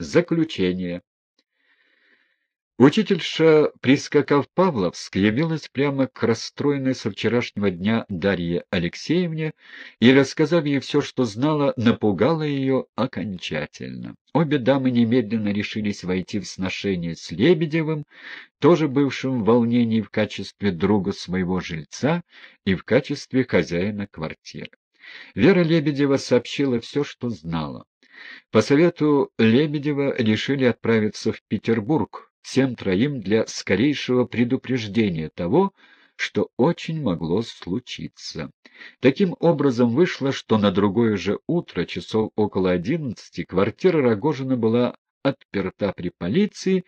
Заключение. Учительша, прискакав Павловск, явилась прямо к расстроенной со вчерашнего дня Дарье Алексеевне и, рассказав ей все, что знала, напугала ее окончательно. Обе дамы немедленно решились войти в сношение с Лебедевым, тоже бывшим в волнении в качестве друга своего жильца и в качестве хозяина квартиры. Вера Лебедева сообщила все, что знала. По совету Лебедева решили отправиться в Петербург, всем троим для скорейшего предупреждения того, что очень могло случиться. Таким образом вышло, что на другое же утро, часов около одиннадцати, квартира Рогожина была отперта при полиции,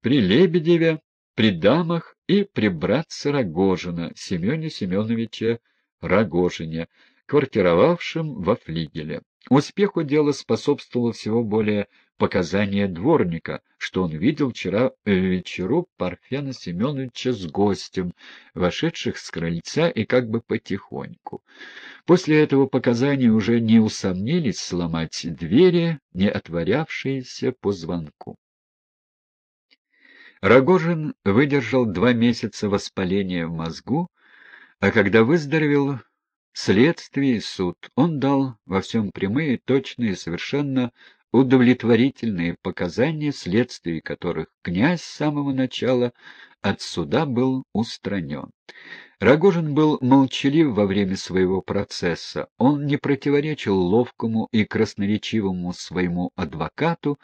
при Лебедеве, при дамах и при братце Рогожина, Семене Семеновича Рогожине, квартировавшем во флигеле. Успеху дела способствовало всего более показания дворника, что он видел вчера вечеру Парфена Семеновича с гостем, вошедших с крыльца и как бы потихоньку. После этого показания уже не усомнились сломать двери, не отворявшиеся по звонку. Рогожин выдержал два месяца воспаления в мозгу, а когда выздоровел, следствие и суд, он дал во всем прямые, точные, совершенно удовлетворительные показания, вследствие которых князь с самого начала от суда был устранен. Рогожин был молчалив во время своего процесса. Он не противоречил ловкому и красноречивому своему адвокату,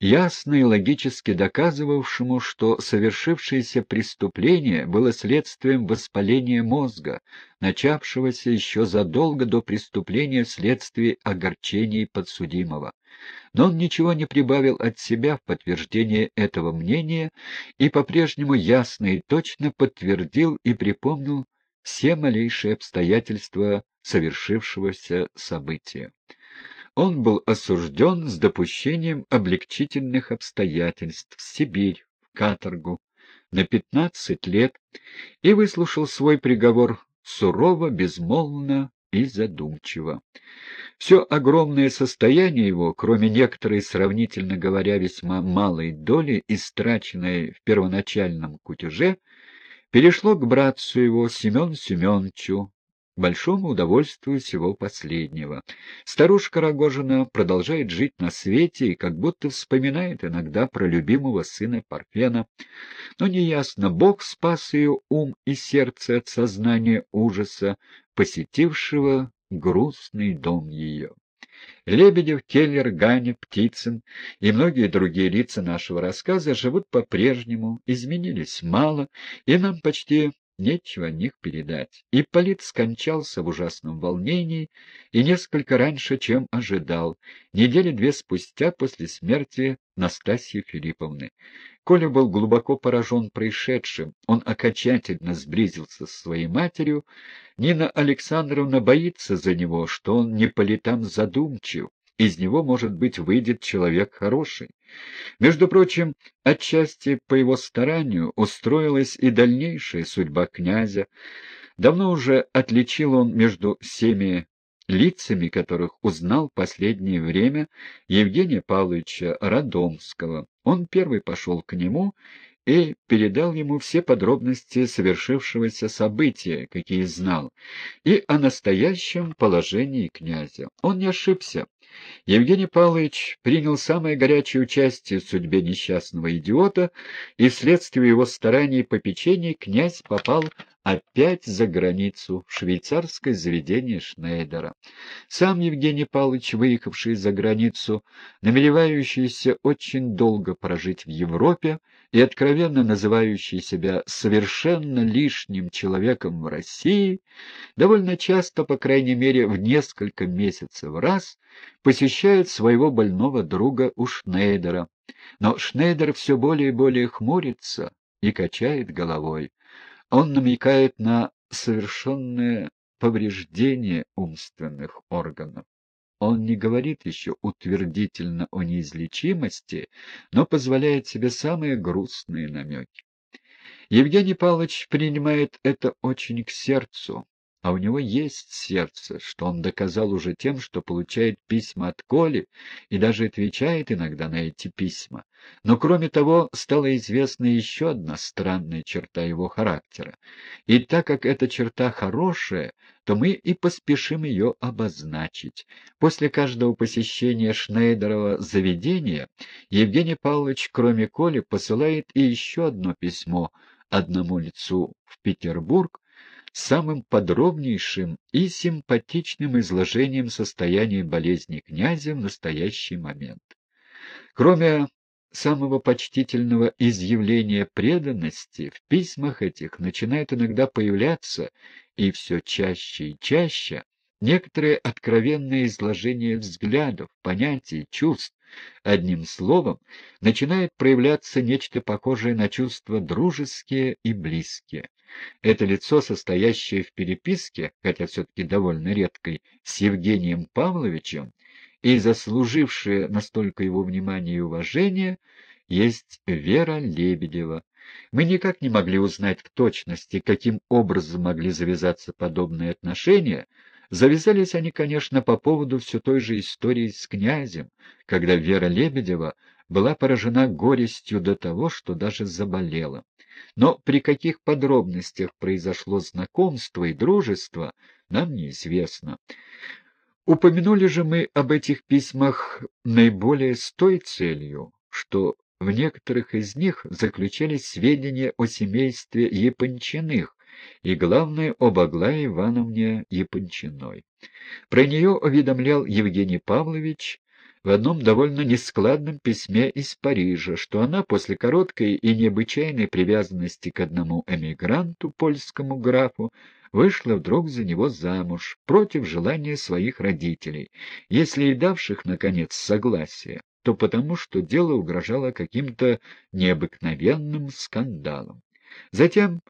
ясно и логически доказывавшему, что совершившееся преступление было следствием воспаления мозга, начавшегося еще задолго до преступления вследствие огорчений подсудимого. Но он ничего не прибавил от себя в подтверждение этого мнения и по-прежнему ясно и точно подтвердил и припомнил все малейшие обстоятельства совершившегося события. Он был осужден с допущением облегчительных обстоятельств в Сибирь, в каторгу, на пятнадцать лет и выслушал свой приговор сурово, безмолвно и задумчиво. Все огромное состояние его, кроме некоторой, сравнительно говоря, весьма малой доли, истраченной в первоначальном кутеже, перешло к братцу его Семену Семеновичу, большому удовольствию всего последнего. Старушка Рогожина продолжает жить на свете и как будто вспоминает иногда про любимого сына Парфена. Но неясно, Бог спас ее ум и сердце от сознания ужаса, посетившего грустный дом ее. Лебедев, Келлер, Ганя, Птицын и многие другие лица нашего рассказа живут по-прежнему, изменились мало, и нам почти Нечего о них передать. Ипполит скончался в ужасном волнении и несколько раньше, чем ожидал, недели две спустя после смерти Настасьи Филипповны. Коля был глубоко поражен происшедшим, он окончательно сблизился с своей матерью. Нина Александровна боится за него, что он не по летам задумчив, из него, может быть, выйдет человек хороший. Между прочим, отчасти по его старанию устроилась и дальнейшая судьба князя. Давно уже отличил он между всеми лицами, которых узнал последнее время Евгения Павловича Радомского. Он первый пошел к нему и передал ему все подробности совершившегося события, какие знал, и о настоящем положении князя. Он не ошибся. Евгений Павлович принял самое горячее участие в судьбе несчастного идиота, и вследствие его стараний и попечений князь попал опять за границу, в швейцарское заведение Шнейдера. Сам Евгений Павлович, выехавший за границу, намеревающийся очень долго прожить в Европе и откровенно называющий себя совершенно лишним человеком в России, довольно часто, по крайней мере в несколько месяцев раз, посещает своего больного друга у Шнейдера. Но Шнейдер все более и более хмурится и качает головой. Он намекает на совершенное повреждение умственных органов. Он не говорит еще утвердительно о неизлечимости, но позволяет себе самые грустные намеки. Евгений Павлович принимает это очень к сердцу. А у него есть сердце, что он доказал уже тем, что получает письма от Коли и даже отвечает иногда на эти письма. Но, кроме того, стала известна еще одна странная черта его характера. И так как эта черта хорошая, то мы и поспешим ее обозначить. После каждого посещения Шнейдерова заведения Евгений Павлович, кроме Коли, посылает и еще одно письмо одному лицу в Петербург, самым подробнейшим и симпатичным изложением состояния болезни князя в настоящий момент. Кроме самого почтительного изъявления преданности, в письмах этих начинают иногда появляться, и все чаще и чаще, некоторые откровенные изложения взглядов, понятий, чувств, Одним словом, начинает проявляться нечто похожее на чувства дружеские и близкие. Это лицо, состоящее в переписке, хотя все-таки довольно редкой, с Евгением Павловичем, и заслужившее настолько его внимания и уважения, есть Вера Лебедева. Мы никак не могли узнать в точности, каким образом могли завязаться подобные отношения, Завязались они, конечно, по поводу все той же истории с князем, когда Вера Лебедева была поражена горестью до того, что даже заболела. Но при каких подробностях произошло знакомство и дружество, нам неизвестно. Упомянули же мы об этих письмах наиболее с той целью, что в некоторых из них заключались сведения о семействе Япончиных, и, главное, об Аглае Ивановне Япончиной. Про нее уведомлял Евгений Павлович в одном довольно нескладном письме из Парижа, что она после короткой и необычайной привязанности к одному эмигранту, польскому графу, вышла вдруг за него замуж, против желания своих родителей, если и давших, наконец, согласие, то потому, что дело угрожало каким-то необыкновенным скандалом. Затем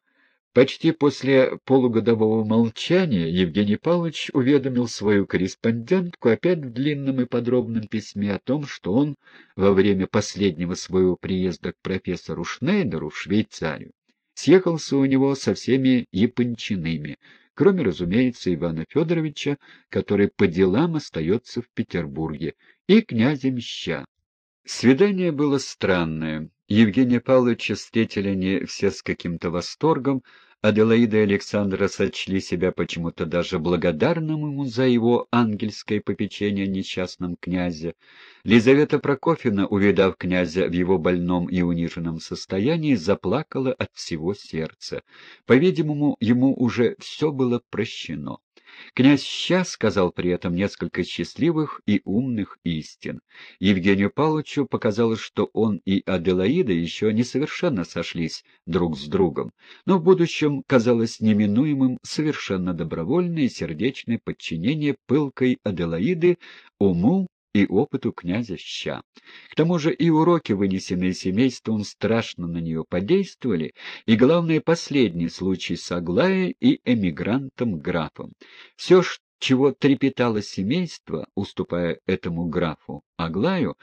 Почти после полугодового молчания Евгений Павлович уведомил свою корреспондентку опять в длинном и подробном письме о том, что он во время последнего своего приезда к профессору Шнейдеру в Швейцарию съехался у него со всеми япончинами, кроме, разумеется, Ивана Федоровича, который по делам остается в Петербурге, и князя Меща. Свидание было странное. Евгения Павловича встретили не все с каким-то восторгом, Аделаида и Александра сочли себя почему-то даже благодарным ему за его ангельское попечение несчастном князе. Лизавета Прокофьевна, увидав князя в его больном и униженном состоянии, заплакала от всего сердца. По-видимому, ему уже все было прощено. Князь Ща сказал при этом несколько счастливых и умных истин. Евгению Павловичу показалось, что он и Аделаида еще не совершенно сошлись друг с другом, но в будущем казалось неминуемым совершенно добровольное и сердечное подчинение пылкой Аделаиды уму и опыту князя Ща. К тому же и уроки, вынесенные семейством, страшно на нее подействовали, и, главное, последний случай с Аглаей и эмигрантом-графом. Все, чего трепетало семейство, уступая этому графу Аглаю,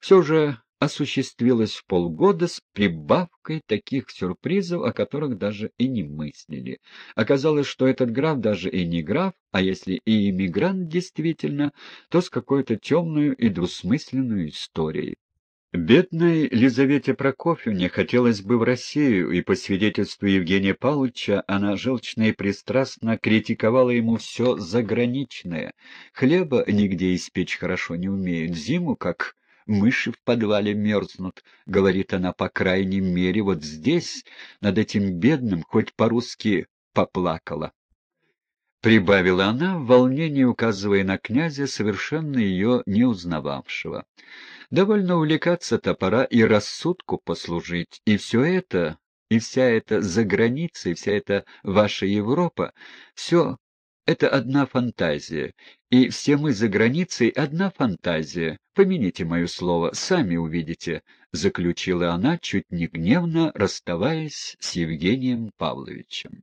все же осуществилось в полгода с прибавкой таких сюрпризов, о которых даже и не мыслили. Оказалось, что этот граф даже и не граф, а если и иммигрант действительно, то с какой-то темную и двусмысленной историей. Бедной Лизавете Прокофьевне хотелось бы в Россию, и по свидетельству Евгения Павловича она желчно и пристрастно критиковала ему все заграничное. Хлеба нигде испечь хорошо не умеют, зиму, как мыши в подвале мерзнут, — говорит она, по крайней мере, вот здесь, над этим бедным, хоть по-русски поплакала. Прибавила она, в волнении указывая на князя, совершенно ее не узнававшего. Довольно увлекаться-то пора и рассудку послужить, и все это, и вся эта заграница, и вся эта ваша Европа, все это одна фантазия, и все мы за границей одна фантазия. Помяните мое слово, сами увидите, — заключила она, чуть не гневно расставаясь с Евгением Павловичем.